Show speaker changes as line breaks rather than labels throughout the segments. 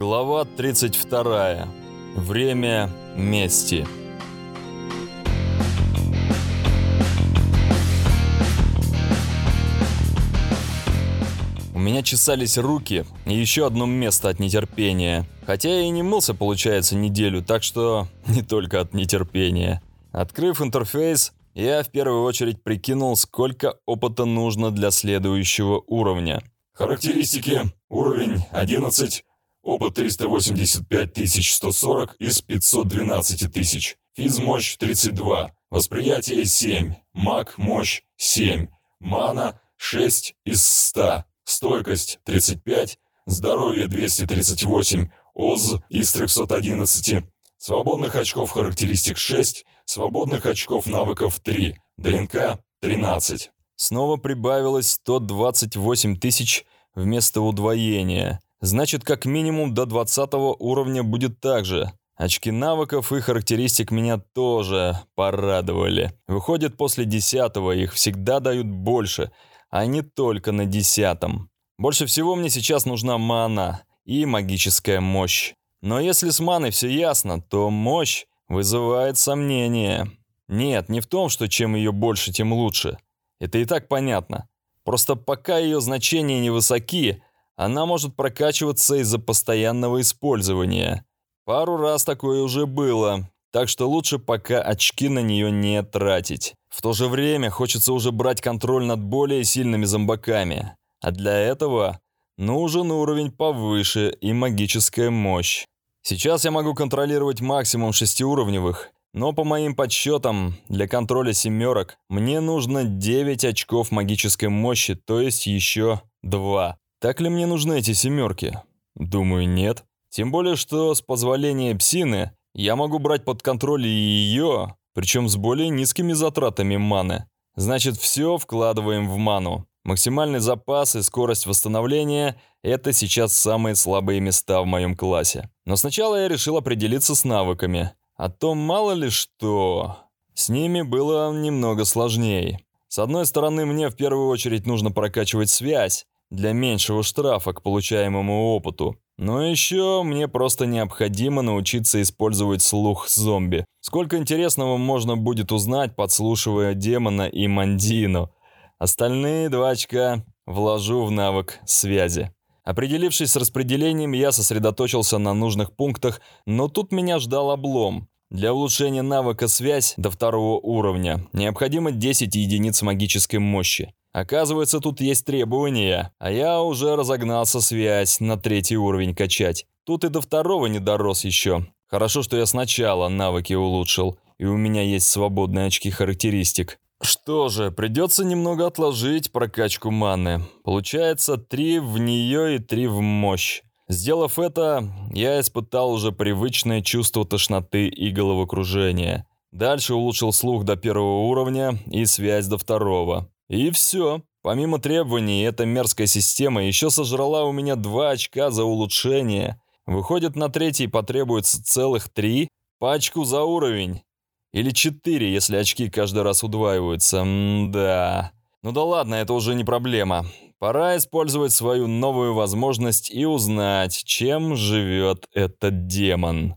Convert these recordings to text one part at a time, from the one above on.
Глава 32. Время мести. У меня чесались руки и еще одно место от нетерпения. Хотя я и не мылся, получается, неделю, так что не только от нетерпения. Открыв интерфейс, я в первую очередь прикинул, сколько опыта нужно для следующего уровня.
Характеристики. Уровень 11. Опыт 385 140 из 512 тысяч. Физмощь 32. Восприятие 7. Маг мощь 7. Мана 6 из 100. Стойкость 35. Здоровье 238. ОЗ из 311. Свободных очков характеристик 6. Свободных очков навыков 3. ДНК 13.
Снова прибавилось 128 тысяч вместо удвоения. Значит, как минимум до 20 уровня будет так же. Очки навыков и характеристик меня тоже порадовали. Выходит, после 10 их всегда дают больше, а не только на 10. Больше всего мне сейчас нужна мана и магическая мощь. Но если с маной все ясно, то мощь вызывает сомнения. Нет, не в том, что чем ее больше, тем лучше. Это и так понятно. Просто пока ее значения невысоки, она может прокачиваться из-за постоянного использования. Пару раз такое уже было, так что лучше пока очки на нее не тратить. В то же время хочется уже брать контроль над более сильными зомбаками. А для этого нужен уровень повыше и магическая мощь. Сейчас я могу контролировать максимум шестиуровневых, но по моим подсчетам, для контроля семерок мне нужно 9 очков магической мощи, то есть еще 2. Так ли мне нужны эти семерки? Думаю, нет. Тем более, что с позволения псины я могу брать под контроль и ее, причем с более низкими затратами маны. Значит, все вкладываем в ману. Максимальный запас и скорость восстановления – это сейчас самые слабые места в моем классе. Но сначала я решил определиться с навыками – а то мало ли что. С ними было немного сложнее. С одной стороны, мне в первую очередь нужно прокачивать связь для меньшего штрафа к получаемому опыту. Но еще мне просто необходимо научиться использовать слух зомби. Сколько интересного можно будет узнать, подслушивая демона и мандину. Остальные два очка вложу в навык связи. Определившись с распределением, я сосредоточился на нужных пунктах, но тут меня ждал облом. Для улучшения навыка «Связь» до второго уровня необходимо 10 единиц магической мощи. Оказывается, тут есть требования, а я уже разогнался связь на третий уровень качать. Тут и до второго не дорос еще. Хорошо, что я сначала навыки улучшил, и у меня есть свободные очки характеристик. Что же, придется немного отложить прокачку маны. Получается, три в нее и три в мощь. Сделав это, я испытал уже привычное чувство тошноты и головокружения. Дальше улучшил слух до первого уровня и связь до второго. И все. Помимо требований, эта мерзкая система еще сожрала у меня два очка за улучшение. Выходит, на третий потребуется целых три по очку за уровень. Или четыре, если очки каждый раз удваиваются. М-да. Ну да ладно, это уже не проблема. Пора использовать свою новую возможность и узнать, чем живет этот демон.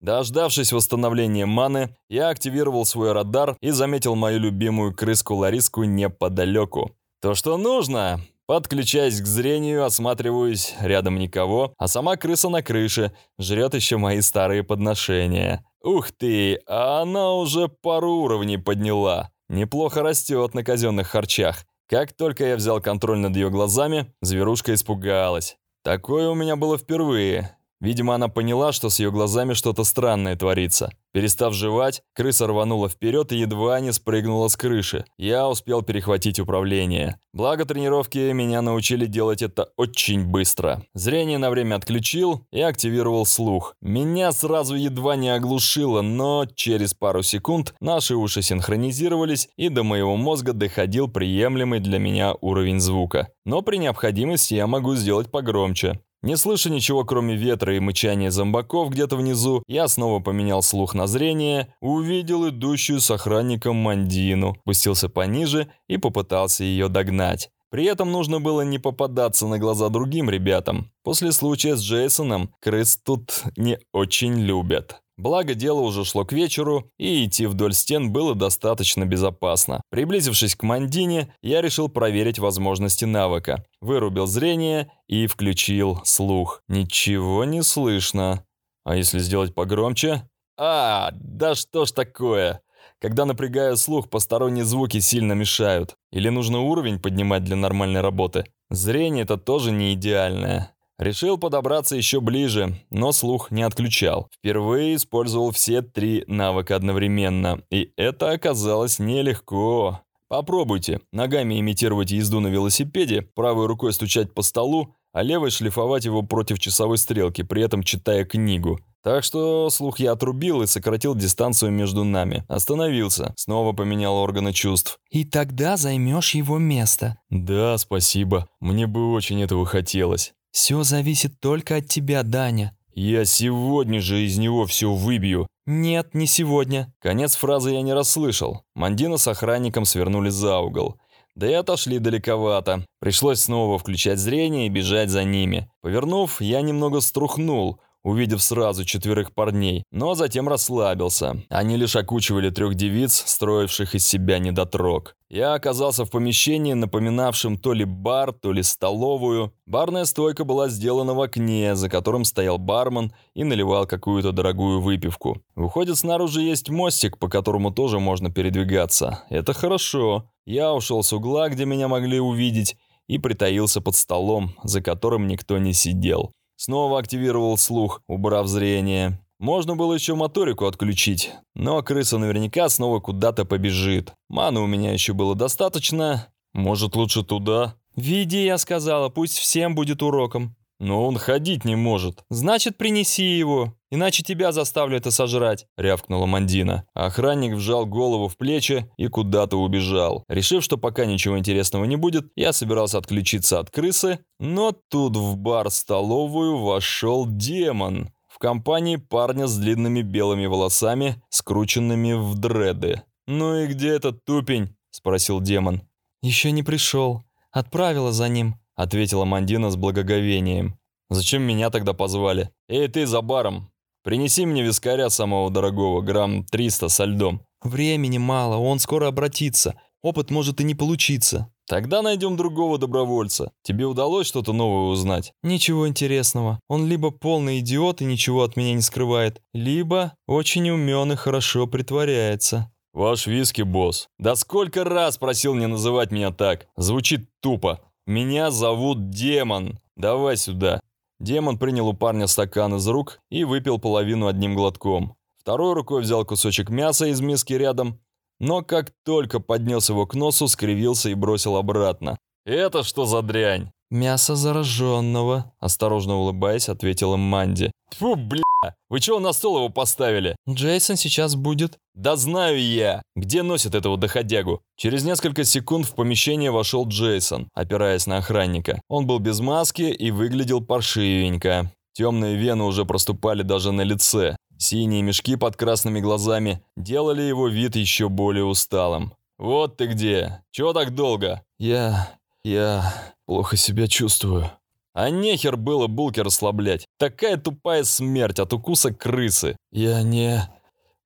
Дождавшись восстановления маны, я активировал свой радар и заметил мою любимую крыску Лариску неподалеку. То, что нужно. Подключаясь к зрению, осматриваюсь, рядом никого, а сама крыса на крыше, жрет еще мои старые подношения. Ух ты, а она уже пару уровней подняла. Неплохо растет на казенных харчах. Как только я взял контроль над ее глазами, зверушка испугалась. Такое у меня было впервые. Видимо, она поняла, что с ее глазами что-то странное творится. Перестав жевать, крыса рванула вперед и едва не спрыгнула с крыши. Я успел перехватить управление. Благо тренировки меня научили делать это очень быстро. Зрение на время отключил и активировал слух. Меня сразу едва не оглушило, но через пару секунд наши уши синхронизировались и до моего мозга доходил приемлемый для меня уровень звука. Но при необходимости я могу сделать погромче. Не слыша ничего, кроме ветра и мычания зомбаков где-то внизу, я снова поменял слух на зрение, увидел идущую с охранником Мандину, спустился пониже и попытался ее догнать. При этом нужно было не попадаться на глаза другим ребятам. После случая с Джейсоном крыс тут не очень любят. Благо, дело уже шло к вечеру, и идти вдоль стен было достаточно безопасно. Приблизившись к Мандине, я решил проверить возможности навыка. Вырубил зрение и включил слух. Ничего не слышно. А если сделать погромче? А, да что ж такое? Когда напрягаю слух, посторонние звуки сильно мешают. Или нужно уровень поднимать для нормальной работы? Зрение это тоже не идеальное. Решил подобраться еще ближе, но слух не отключал. Впервые использовал все три навыка одновременно, и это оказалось нелегко. Попробуйте ногами имитировать езду на велосипеде, правой рукой стучать по столу, а левой шлифовать его против часовой стрелки, при этом читая книгу. Так что слух я отрубил и сократил дистанцию между нами. Остановился, снова поменял органы чувств.
«И тогда займешь его место».
«Да, спасибо. Мне бы очень этого хотелось».
«Все зависит только от тебя, Даня».
«Я сегодня же из него все выбью».
«Нет, не сегодня».
Конец фразы я не расслышал. Мандина с охранником свернули за угол. Да и отошли далековато. Пришлось снова включать зрение и бежать за ними. Повернув, я немного струхнул – увидев сразу четверых парней, но затем расслабился. Они лишь окучивали трех девиц, строивших из себя недотрог. Я оказался в помещении, напоминавшем то ли бар, то ли столовую. Барная стойка была сделана в окне, за которым стоял бармен и наливал какую-то дорогую выпивку. Выходит, снаружи есть мостик, по которому тоже можно передвигаться. Это хорошо. Я ушел с угла, где меня могли увидеть, и притаился под столом, за которым никто не сидел. Снова активировал слух, убрав зрение. Можно было еще моторику отключить, но крыса наверняка снова куда-то побежит. Маны у меня еще было достаточно. Может, лучше туда?
«Веди», я сказала, пусть всем будет уроком.
Но он ходить не может.
«Значит, принеси его, иначе тебя заставлю это сожрать», — рявкнула Мандина.
Охранник вжал голову в плечи и куда-то убежал. Решив, что пока ничего интересного не будет, я собирался отключиться от крысы, но тут в бар-столовую вошел демон. В компании парня с длинными белыми волосами, скрученными в дреды. «Ну и где этот тупень?» — спросил демон.
«Еще не пришел. Отправила за ним», ответила Мандина с благоговением.
«Зачем меня тогда позвали? Эй, ты за баром! Принеси мне вискаря самого дорогого, грамм 300 со льдом».
«Времени мало, он скоро обратится. Опыт может и не получиться».
«Тогда найдем другого добровольца. Тебе удалось что-то новое узнать?»
«Ничего интересного. Он либо полный идиот и ничего от меня не скрывает, либо очень умен и хорошо притворяется».
«Ваш виски, босс. Да сколько раз просил не называть меня так? Звучит тупо. «Меня зовут Демон. Давай сюда». Демон принял у парня стакан из рук и выпил половину одним глотком. Второй рукой взял кусочек мяса из миски рядом, но как только поднес его к носу, скривился и бросил обратно. «Это что за дрянь?»
«Мясо зараженного», – осторожно улыбаясь, ответила Манди.
«Фу, бля! Вы чего на стол его поставили?»
«Джейсон сейчас будет».
«Да знаю я! Где носит этого доходягу?» Через несколько секунд в помещение вошел Джейсон, опираясь на охранника. Он был без маски и выглядел паршивенько. Темные вены уже проступали даже на лице. Синие мешки под красными глазами делали его вид еще более усталым. «Вот ты где! Чего так долго?»
«Я... я плохо себя чувствую».
А нехер было булки расслаблять. Такая тупая смерть от укуса крысы.
Я не...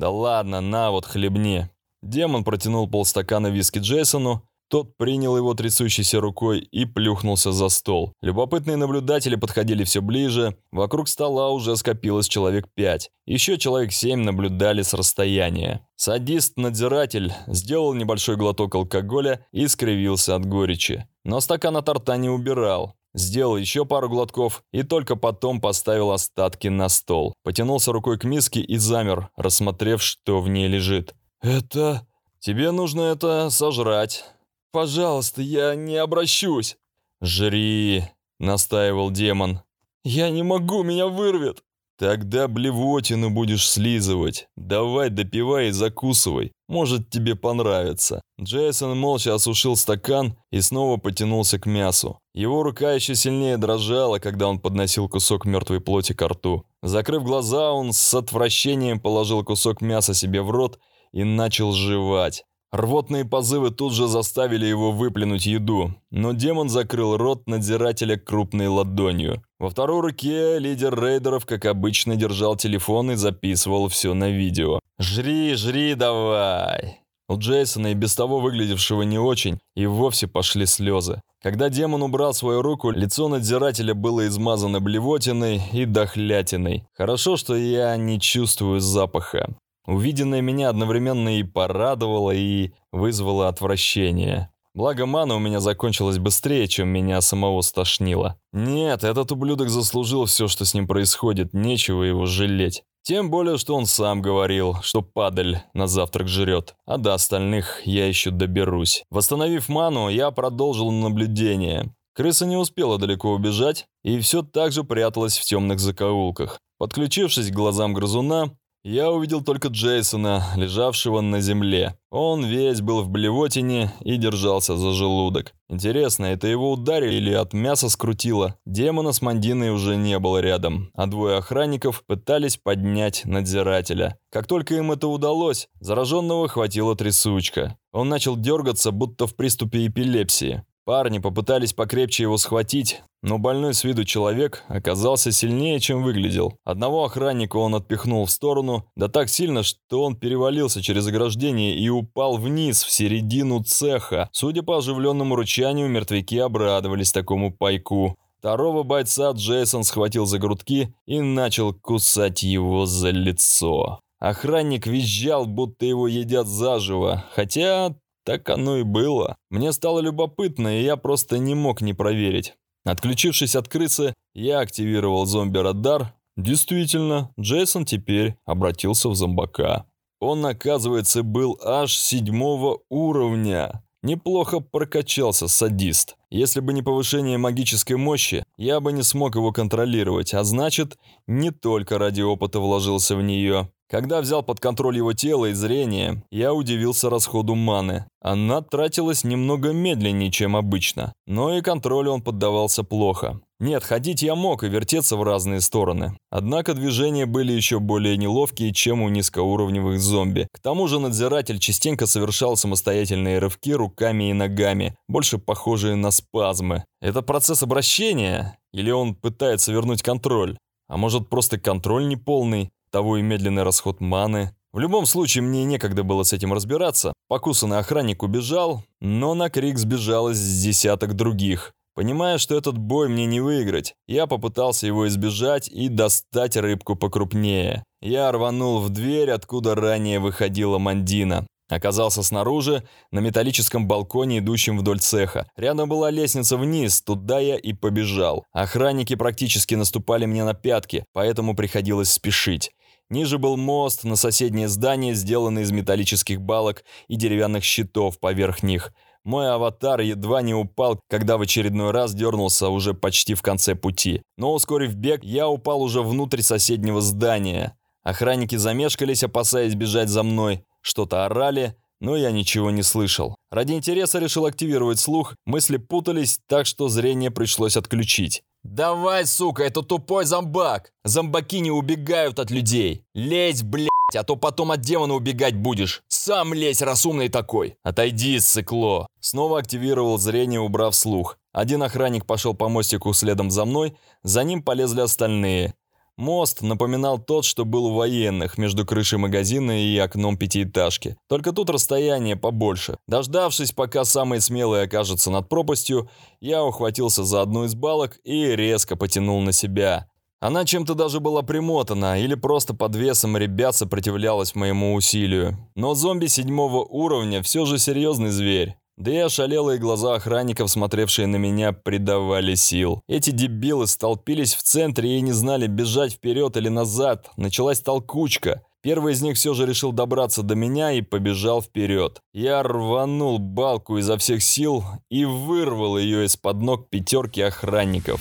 Да ладно, на вот хлебни. Демон протянул полстакана виски Джейсону. Тот принял его трясущейся рукой и плюхнулся за стол. Любопытные наблюдатели подходили все ближе. Вокруг стола уже скопилось человек пять. Еще человек семь наблюдали с расстояния. Садист-надзиратель сделал небольшой глоток алкоголя и скривился от горечи. Но стакан от рта не убирал. Сделал еще пару глотков и только потом поставил остатки на стол. Потянулся рукой к миске и замер, рассмотрев, что в ней лежит.
«Это...»
«Тебе нужно это сожрать».
«Пожалуйста, я не обращусь».
«Жри», — настаивал демон.
«Я не могу, меня вырвет».
«Тогда блевотину будешь слизывать. Давай допивай и закусывай. Может, тебе понравится». Джейсон молча осушил стакан и снова потянулся к мясу. Его рука еще сильнее дрожала, когда он подносил кусок мертвой плоти к рту. Закрыв глаза, он с отвращением положил кусок мяса себе в рот и начал жевать. Рвотные позывы тут же заставили его выплюнуть еду, но демон закрыл рот надзирателя крупной ладонью. Во второй руке лидер рейдеров, как обычно, держал телефон и записывал все на видео. «Жри, жри давай!» У Джейсона, и без того выглядевшего не очень, и вовсе пошли слезы. Когда демон убрал свою руку, лицо надзирателя было измазано блевотиной и дохлятиной. Хорошо, что я не чувствую запаха. Увиденное меня одновременно и порадовало, и вызвало отвращение. Благо, мана у меня закончилась быстрее, чем меня самого стошнило. Нет, этот ублюдок заслужил все, что с ним происходит, нечего его жалеть. Тем более, что он сам говорил, что падаль на завтрак жрет, а до остальных я еще доберусь. Восстановив ману, я продолжил наблюдение. Крыса не успела далеко убежать и все так же пряталась в темных закоулках. Подключившись к глазам грызуна, я увидел только Джейсона, лежавшего на земле. Он весь был в блевотине и держался за желудок. Интересно, это его ударили или от мяса скрутило? Демона с Мандиной уже не было рядом, а двое охранников пытались поднять надзирателя. Как только им это удалось, зараженного хватила трясучка. Он начал дергаться, будто в приступе эпилепсии. Парни попытались покрепче его схватить, но больной с виду человек оказался сильнее, чем выглядел. Одного охранника он отпихнул в сторону, да так сильно, что он перевалился через ограждение и упал вниз, в середину цеха. Судя по оживленному рычанию, мертвяки обрадовались такому пайку. Второго бойца Джейсон схватил за грудки и начал кусать его за лицо. Охранник визжал, будто его едят заживо, хотя так оно и было. Мне стало любопытно, и я просто не мог не проверить. Отключившись от крысы, я активировал зомби-радар. Действительно, Джейсон теперь обратился в зомбака. Он, оказывается, был аж седьмого уровня. Неплохо прокачался садист. Если бы не повышение магической мощи, я бы не смог его контролировать, а значит, не только ради опыта вложился в нее. Когда взял под контроль его тело и зрение, я удивился расходу маны. Она тратилась немного медленнее, чем обычно, но и контролю он поддавался плохо. Нет, ходить я мог и вертеться в разные стороны. Однако движения были еще более неловкие, чем у низкоуровневых зомби. К тому же надзиратель частенько совершал самостоятельные рывки руками и ногами, больше похожие на спазмы. Это процесс обращения? Или он пытается вернуть контроль? А может просто контроль неполный? Того и медленный расход маны. В любом случае, мне некогда было с этим разбираться. Покусанный охранник убежал, но на крик сбежалось с десяток других. Понимая, что этот бой мне не выиграть, я попытался его избежать и достать рыбку покрупнее. Я рванул в дверь, откуда ранее выходила Мандина. Оказался снаружи, на металлическом балконе, идущем вдоль цеха. Рядом была лестница вниз, туда я и побежал. Охранники практически наступали мне на пятки, поэтому приходилось спешить. Ниже был мост на соседнее здание, сделанный из металлических балок и деревянных щитов поверх них. Мой аватар едва не упал, когда в очередной раз дернулся уже почти в конце пути. Но ускорив бег, я упал уже внутрь соседнего здания. Охранники замешкались, опасаясь бежать за мной. Что-то орали, но я ничего не слышал. Ради интереса решил активировать слух, мысли путались, так что зрение пришлось отключить. «Давай, сука, это тупой зомбак! Зомбаки не убегают от людей! Лезь, блядь, а то потом от демона убегать будешь! Сам лезь, разумный такой! Отойди, сыкло!» Снова активировал зрение, убрав слух. Один охранник пошел по мостику следом за мной, за ним полезли остальные. Мост напоминал тот, что был у военных, между крышей магазина и окном пятиэтажки. Только тут расстояние побольше. Дождавшись, пока самый смелый окажется над пропастью, я ухватился за одну из балок и резко потянул на себя. Она чем-то даже была примотана, или просто под весом ребят сопротивлялась моему усилию. Но зомби седьмого уровня все же серьезный зверь. Да и ошалелые глаза охранников, смотревшие на меня, придавали сил. Эти дебилы столпились в центре и не знали, бежать вперед или назад. Началась толкучка. Первый из них все же решил добраться до меня и побежал вперед. Я рванул балку изо всех сил и вырвал ее из-под ног пятерки охранников.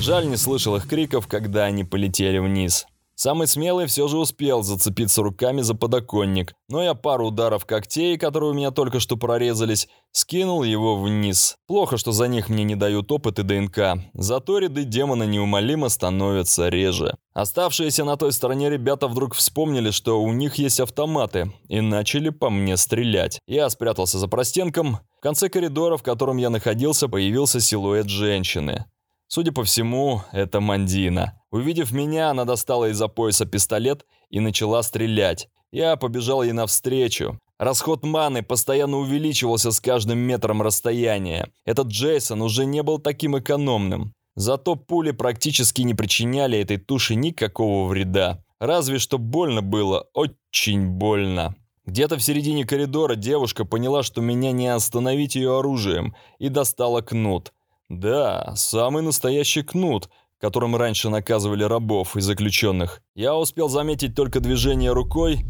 Жаль, не слышал их криков, когда они полетели вниз. Самый смелый все же успел зацепиться руками за подоконник, но я пару ударов когтей, которые у меня только что прорезались, скинул его вниз. Плохо, что за них мне не дают опыт и ДНК, зато ряды демона неумолимо становятся реже. Оставшиеся на той стороне ребята вдруг вспомнили, что у них есть автоматы, и начали по мне стрелять. Я спрятался за простенком. В конце коридора, в котором я находился, появился силуэт женщины. Судя по всему, это Мандина. Увидев меня, она достала из-за пояса пистолет и начала стрелять. Я побежал ей навстречу. Расход маны постоянно увеличивался с каждым метром расстояния. Этот Джейсон уже не был таким экономным. Зато пули практически не причиняли этой туше никакого вреда. Разве что больно было, очень больно. Где-то в середине коридора девушка поняла, что меня не остановить ее оружием, и достала кнут. Да, самый настоящий кнут, которым раньше наказывали рабов и заключенных. Я успел заметить только движение рукой.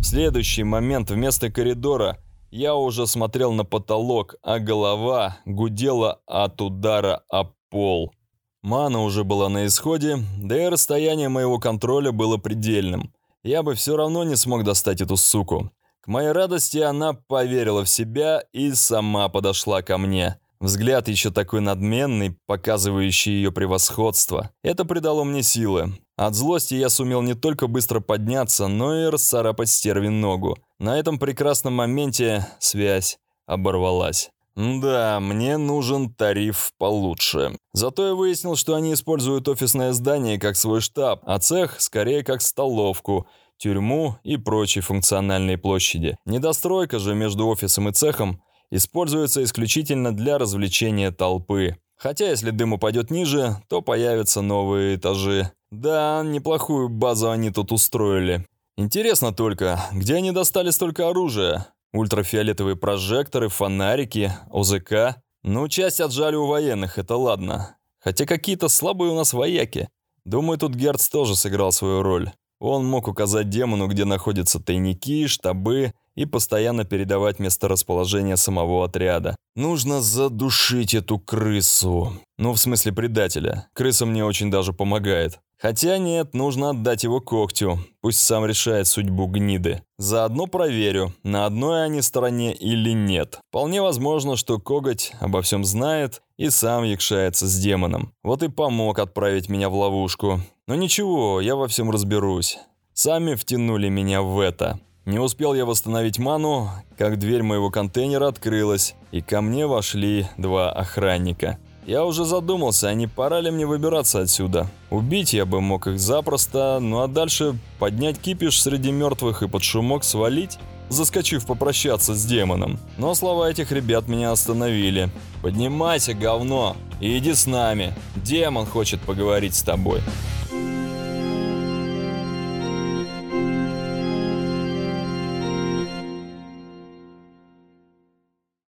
В следующий момент вместо коридора я уже смотрел на потолок, а голова гудела от удара о пол. Мана уже была на исходе, да и расстояние моего контроля было предельным. Я бы все равно не смог достать эту суку. К моей радости она поверила в себя и сама подошла ко мне. Взгляд еще такой надменный, показывающий ее превосходство. Это придало мне силы. От злости я сумел не только быстро подняться, но и расцарапать стервин ногу. На этом прекрасном моменте связь оборвалась. Да, мне нужен тариф получше. Зато я выяснил, что они используют офисное здание как свой штаб, а цех скорее как столовку, тюрьму и прочие функциональные площади. Недостройка же между офисом и цехом используется исключительно для развлечения толпы. Хотя если дым упадет ниже, то появятся новые этажи. Да, неплохую базу они тут устроили. Интересно только, где они достали столько оружия? Ультрафиолетовые прожекторы, фонарики, ОЗК. Ну, часть отжали у военных, это ладно. Хотя какие-то слабые у нас вояки. Думаю, тут Герц тоже сыграл свою роль. Он мог указать демону, где находятся тайники, штабы и постоянно передавать месторасположение самого отряда. Нужно задушить эту крысу. Ну, в смысле предателя. Крыса мне очень даже помогает. Хотя нет, нужно отдать его когтю. Пусть сам решает судьбу гниды. Заодно проверю, на одной они стороне или нет. Вполне возможно, что коготь обо всем знает и сам якшается с демоном. Вот и помог отправить меня в ловушку. Но ничего, я во всем разберусь. Сами втянули меня в это. Не успел я восстановить ману, как дверь моего контейнера открылась, и ко мне вошли два охранника. Я уже задумался, а не пора ли мне выбираться отсюда. Убить я бы мог их запросто, ну а дальше поднять кипиш среди мертвых и под шумок свалить, заскочив попрощаться с демоном. Но слова этих ребят меня остановили. «Поднимайся, говно, и иди с нами. Демон хочет поговорить с тобой».